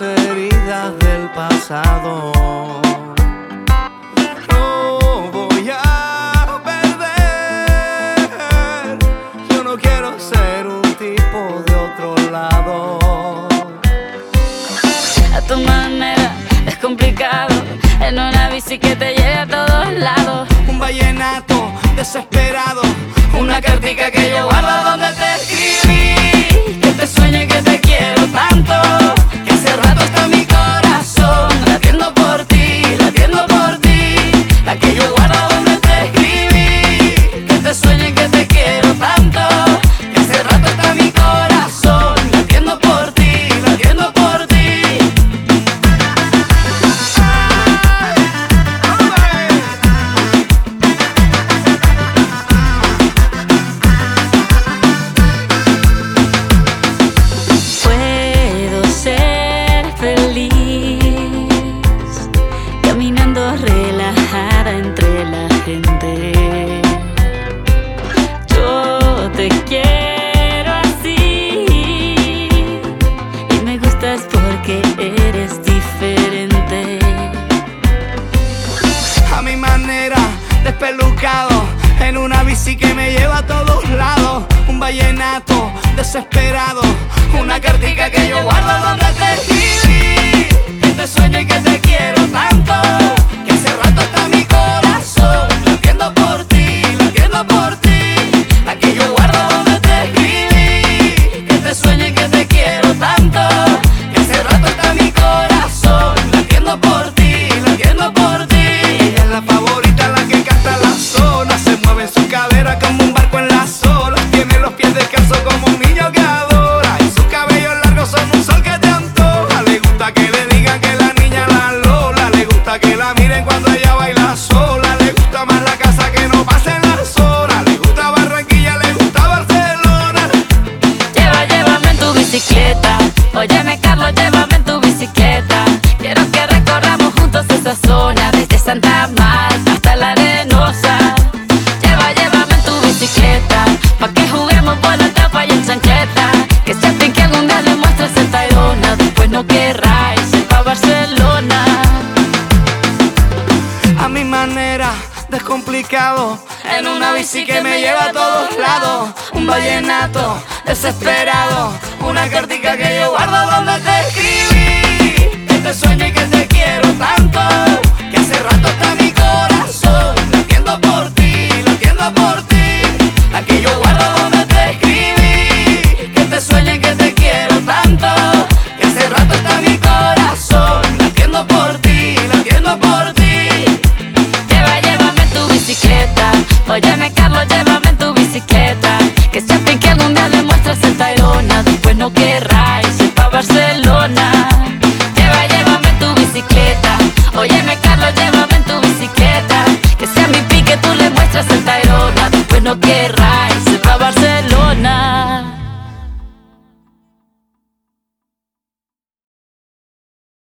las heridas del pasado. No voy a perder. Yo no quiero ser un tipo de otro lado. A tu manera es complicado. En una bici que te lleve a todos lados. Un vallenato desesperado. Una cartica que yo guardo te quiero así y me gustas porque eres diferente. A mi manera, despelucado En una bici que me lleva a todos lados Un vallenato desesperado Una cartica que yo guardo donde te gusta más la casa que no pasen las horas Le gusta Barranquilla, le gusta Barcelona Lleva, llévame en tu bicicleta. Óyeme, Carlos, llévame en tu bicicleta. Quiero que recorramos juntos esa zona, desde Santa Marta hasta la Arenosa. Lleva, llévame en tu bicicleta, pa' que juguemos por la tapa y en chancleta. Que sepan que algún día le muestres el Tayrona, después no querráis ir pa' Barcelona. a mi manera, descomplicado. En una bici que me lleva a todos lados. Un vallenato desesperado. Una cartica que yo guardo donde te escribí. Que te sueño y que te Óyeme, Carlos, llévame